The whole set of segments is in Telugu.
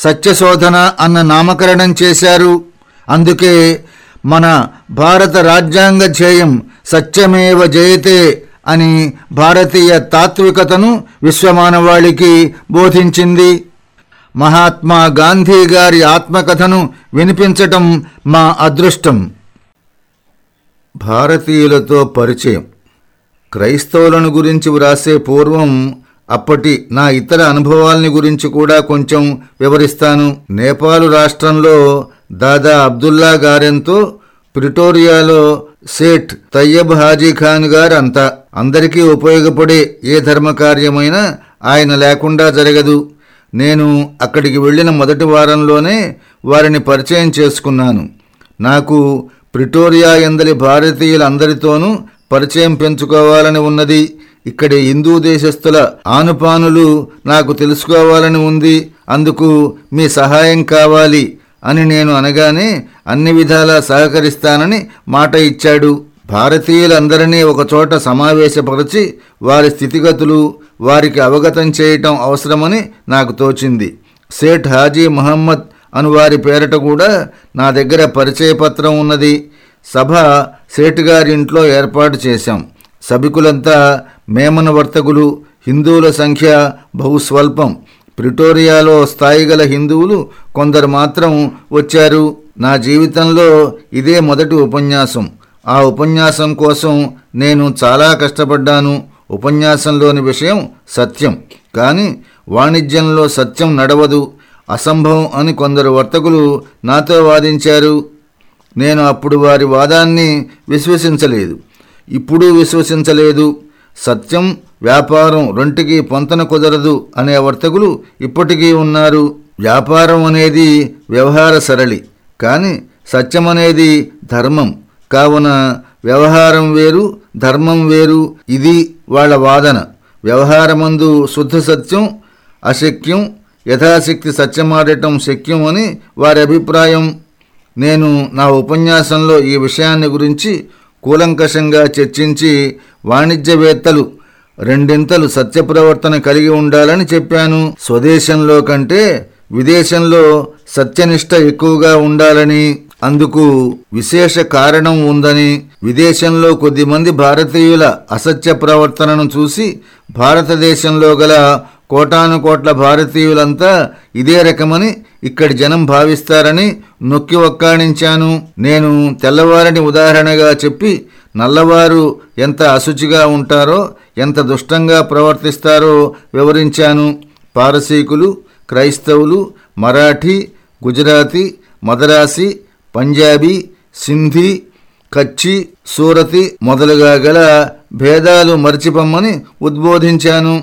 సత్యశోధన అన్న నామకరణం చేశారు. అందుకే మన భారత రాజ్యాంగ ధ్యేయం సత్యమేవ జయతే అని భారతీయ తాత్వికతను విశ్వమానవాళికి బోధించింది. మహాత్మా గాంధీ గారి ఆత్మకథను వినిపించటం మా అదృష్టం. భారతీయులతో పరిచయం. క్రైస్తవులను గురించి వ్రాసే పూర్వం అప్పటి నా ఇతర అనుభవాల్ని గురించి కూడా కొంచెం వివరిస్తాను. నేపాలు రాష్ట్రంలో దాదా అబ్దుల్లా గారెంతో ప్రిటోరియాలో సేట్ తయ్యబ్ హాజీ ఖాన్ గారు అంతా అందరికీ ఉపయోగపడే ఏ ధర్మకార్యమైనా ఆయన లేకుండా జరగదు. నేను అక్కడికి వెళ్ళిన మొదటి వారంలోనే వారిని పరిచయం చేసుకున్నాను. నాకు ప్రిటోరియా ఎందలి భారతీయులందరితోనూ పరిచయం పెంచుకోవాలని ఉన్నది. ఇక్కడి హిందూ దేశస్థుల ఆనుపానులు నాకు తెలుసుకోవాలని ఉంది. అందుకు మీ సహాయం కావాలి అని నేను అనగానే అన్ని విధాలా సహకరిస్తానని మాట ఇచ్చాడు. భారతీయులందరినీ ఒకచోట సమావేశపరచి వారి స్థితిగతులు వారికి అవగతం చేయటం అవసరమని నాకు తోచింది. సేఠ్ హాజీ మహమ్మద్ అను వారి పేరట కూడా నా దగ్గర పరిచయ పత్రం ఉన్నది. సభ సేటు గారి ఇంట్లో ఏర్పాటు చేశాం. సభికులంతా మేమన వర్తకులు హిందువుల సంఖ్య బహుస్వల్పం ప్రిటోరియాలో స్థాయి గల హిందువులు కొందరు మాత్రం వచ్చారు. నా జీవితంలో ఇదే మొదటి ఉపన్యాసం. ఆ ఉపన్యాసం కోసం నేను చాలా కష్టపడ్డాను. ఉపన్యాసంలోని విషయం సత్యం. కానీ వాణిజ్యంలో సత్యం నడవదు. అసంభవం అని కొందరు వర్తకులు నాతో వాదించారు. నేను అప్పుడు వారి వాదాన్ని విశ్వసించలేదు. ఇప్పుడు విశ్వసించలేదు. సత్యం వ్యాపారం రెంటికి పొంతన కుదరదు అనే వర్తకులు ఇప్పటికీ ఉన్నారు. వ్యాపారం అనేది వ్యవహార సరళి కానీ సత్యం అనేది ధర్మం. కావున వ్యవహారం వేరు ధర్మం వేరు ఇది వాళ్ళ వాదన. వ్యవహారమందు శుద్ధ సత్యం అశక్యం యథాశక్తి సత్యమాడటం శక్యం అని వారి అభిప్రాయం. నేను నా ఉపన్యాసంలో ఈ విషయాన్ని గురించి కూలంకషంగా చర్చించి వాణిజ్యవేత్తలు రెండింతలు సత్యప్రవర్తన కలిగి ఉండాలని చెప్పాను. స్వదేశంలో కంటే విదేశంలో సత్యనిష్ట ఎక్కువగా ఉండాలని అందుకు విశేష కారణం ఉందని విదేశంలో కొద్దిమంది భారతీయుల అసత్య ప్రవర్తనను చూసి భారతదేశంలో గల కోటాను కోట్ల భారతీయులంతా ఇదే రకమని ఇక్కడి జనం భావిస్తారని నొక్కి ఒక్కాణించాను. నేను తెల్లవారిని ఉదాహరణగా చెప్పి నల్లవారు ఎంత అశుచిగా ఉంటారో ఎంత దుష్టంగా ప్రవర్తిస్తారో వివరించాను. పారసీకులు క్రైస్తవులు మరాఠీ గుజరాతీ మదరాసి పంజాబీ సింధీ కచ్చి సూరతి మొదలుగా గల భేదాలు మరిచిపమ్మని ఉద్బోధించాను.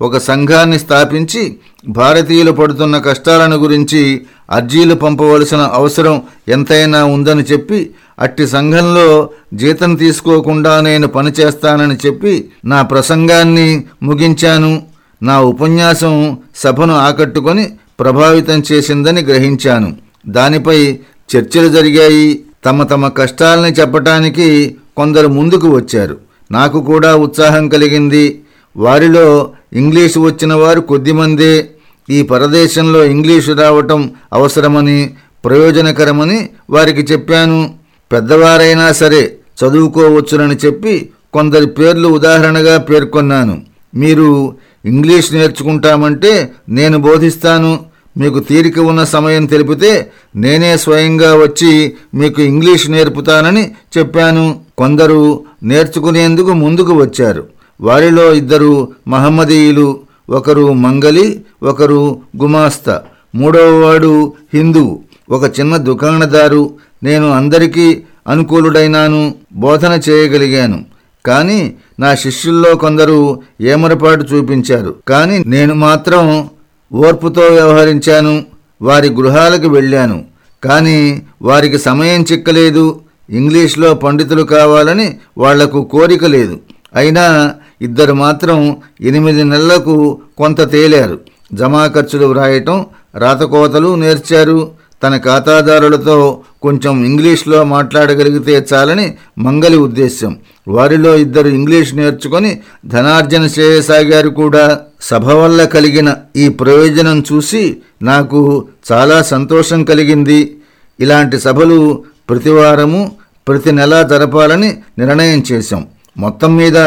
ఒక సంఘాన్ని స్థాపించి భారతీయులు పడుతున్న కష్టాలను గురించి అర్జీలు పంపవలసిన అవసరం ఎంతైనా ఉందని చెప్పి అట్టి సంఘంలో జీతం తీసుకోకుండా నేను పనిచేస్తానని చెప్పి నా ప్రసంగాన్ని ముగించాను. నా ఉపన్యాసం సభను ఆకట్టుకొని ప్రభావితం చేసిందని గ్రహించాను. దానిపై చర్చలు జరిగాయి. తమ తమ కష్టాలని చెప్పటానికి కొందరు ముందుకు వచ్చారు. నాకు కూడా ఉత్సాహం కలిగింది. వారిలో ఇంగ్లీషు వచ్చిన వారు కొద్దిమందే ఈ పరదేశంలో ఇంగ్లీషు రావటం అవసరమని ప్రయోజనకరమని వారికి చెప్పాను. పెద్దవారైనా సరే చదువుకోవచ్చునని చెప్పి కొందరి పేర్లు ఉదాహరణగా పేర్కొన్నాను. మీరు ఇంగ్లీష్ నేర్చుకుంటామంటే నేను బోధిస్తాను. మీకు తీరిక ఉన్న సమయం తెలిపితే నేనే స్వయంగా వచ్చి మీకు ఇంగ్లీష్ నేర్పుతానని చెప్పాను. కొందరు నేర్చుకునేందుకు ముందుకు వచ్చారు. వారిలో ఇద్దరు మహమ్మదీయులు ఒకరు మంగలి ఒకరు గుమాస్తా. మూడవవాడు హిందువు ఒక చిన్న దుకాణదారు. నేను అందరికీ అనుకూలుడైనాను బోధన చేయగలిగాను. కానీ నా శిష్యుల్లో కొందరు ఏమరపాటు చూపించారు. కానీ నేను మాత్రం ఓర్పుతో వ్యవహరించాను వారి గృహాలకు వెళ్ళాను. కానీ వారికి సమయం చిక్కలేదు ఇంగ్లీష్లో పండితులు కావాలని వాళ్ళకు కోరిక లేదు. అయినా ఇద్దరు మాత్రం ఎనిమిది నెలలకు కొంత తేలారు. జమా ఖర్చులు వ్రాయటం రాతకోతలు నేర్చారు. తన ఖాతాదారులతో కొంచెం ఇంగ్లీష్లో మాట్లాడగలిగితే చాలని మంగలి ఉద్దేశ్యం. వారిలో ఇద్దరు ఇంగ్లీష్ నేర్చుకొని ధనార్జన చేయసాగారు కూడా. సభ వల్ల కలిగిన ఈ ప్రయోజనం చూసి నాకు చాలా సంతోషం కలిగింది. ఇలాంటి సభలు ప్రతివారము ప్రతి నెలా జరపాలని నిర్ణయం చేశాం. మొత్తం మీద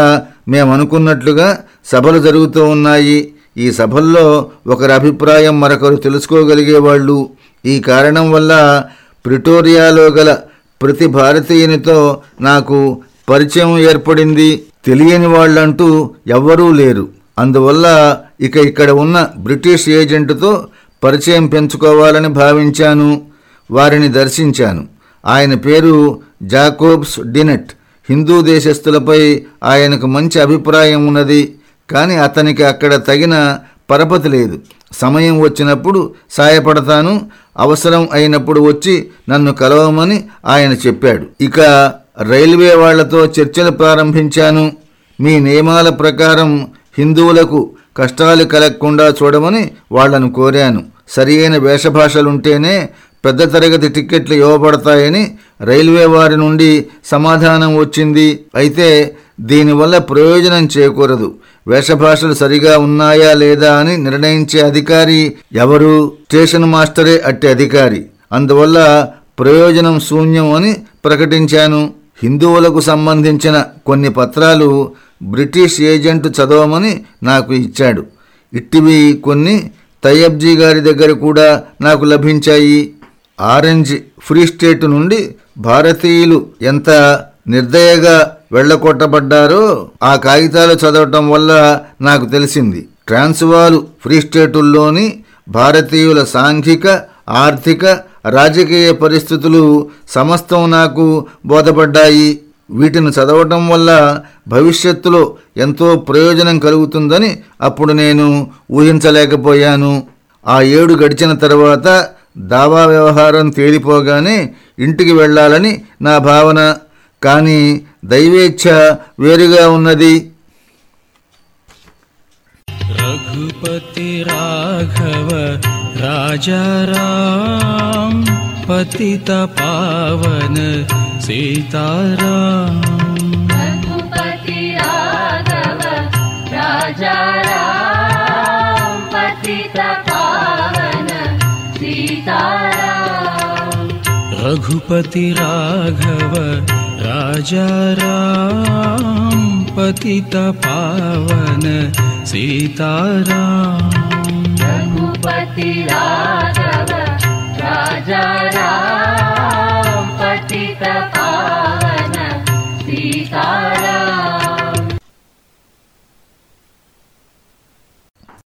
మేము అనుకున్నట్లుగా సభలు జరుగుతూ ఉన్నాయి. ఈ సభల్లో ఒకరి అభిప్రాయం మరొకరు తెలుసుకోగలిగేవాళ్ళు. ఈ కారణం వల్ల ప్రిటోరియాలో గల ప్రతి భారతీయునితో నాకు పరిచయం ఏర్పడింది. తెలియని వాళ్ళంటూ ఎవ్వరూ లేరు. అందువల్ల ఇక ఇక్కడ ఉన్న బ్రిటిష్ ఏజెంటుతో పరిచయం పెంచుకోవాలని భావించాను. వారిని దర్శించాను. ఆయన పేరు జాకోబ్స్ డినెట్. హిందూ దేశస్థులపై ఆయనకు మంచి అభిప్రాయం ఉన్నది కానీ అతనికి అక్కడ తగిన పరపతి లేదు. సమయం వచ్చినప్పుడు సాయపడతాను అవసరం అయినప్పుడు వచ్చి నన్ను కలవమని ఆయన చెప్పాడు. ఇక రైల్వే వాళ్ళతో చర్చలు ప్రారంభించాను. మీ నియమాల ప్రకారం హిందువులకు కష్టాలు కలగకుండా చూడమని వాళ్ళను కోరాను. సరియైన వేషభాషలుంటేనే పెద్ద తరగతి టిక్కెట్లు ఇవ్వబడతాయని రైల్వే వారి నుండి సమాధానం వచ్చింది. అయితే దీనివల్ల ప్రయోజనం చేకూరదు. వేషభాషలు సరిగా ఉన్నాయా లేదా అని నిర్ణయించే అధికారి ఎవరు? స్టేషన్ మాస్టరే అట్టి అధికారి. అందువల్ల ప్రయోజనం శూన్యం అని ప్రకటించాను. హిందువులకు సంబంధించిన కొన్ని పత్రాలు బ్రిటిష్ ఏజెంట్ చదవమని నాకు ఇచ్చాడు. ఇట్టివి కొన్ని తయ్యబ్జీ గారి దగ్గర కూడా నాకు లభించాయి. ఆరెంజ్ ఫ్రీ స్టేట్ నుండి భారతీయులు ఎంత నిర్దయగా వెళ్ళకొట్టబడ్డారో ఆ కాగితాలు చదవటం వల్ల నాకు తెలిసింది. ట్రాన్స్వాలు ఫ్రీ స్టేటుల్లోని భారతీయుల సాంఘిక ఆర్థిక రాజకీయ పరిస్థితులు సమస్తం నాకు బోధపడ్డాయి. వీటిని చదవటం వల్ల భవిష్యత్తులో ఎంతో ప్రయోజనం కలుగుతుందని అప్పుడు నేను ఊహించలేకపోయాను. ఆ ఏడు గడిచిన తర్వాత దావా వ్యవహారం తేలిపోగానే ఇంటికి వెళ్ళాలని నా భావన. కానీ దైవేచ్ఛ వేరుగా ఉన్నది. రఘుపతి రాఘవ రాజారాం పతిత పవన సీతారాం. రాజారాం పతిత ीता रघुपति राघव राजा राम पतित पावन सीतारा रघुपति राघव राजा राम पतित पावन तपता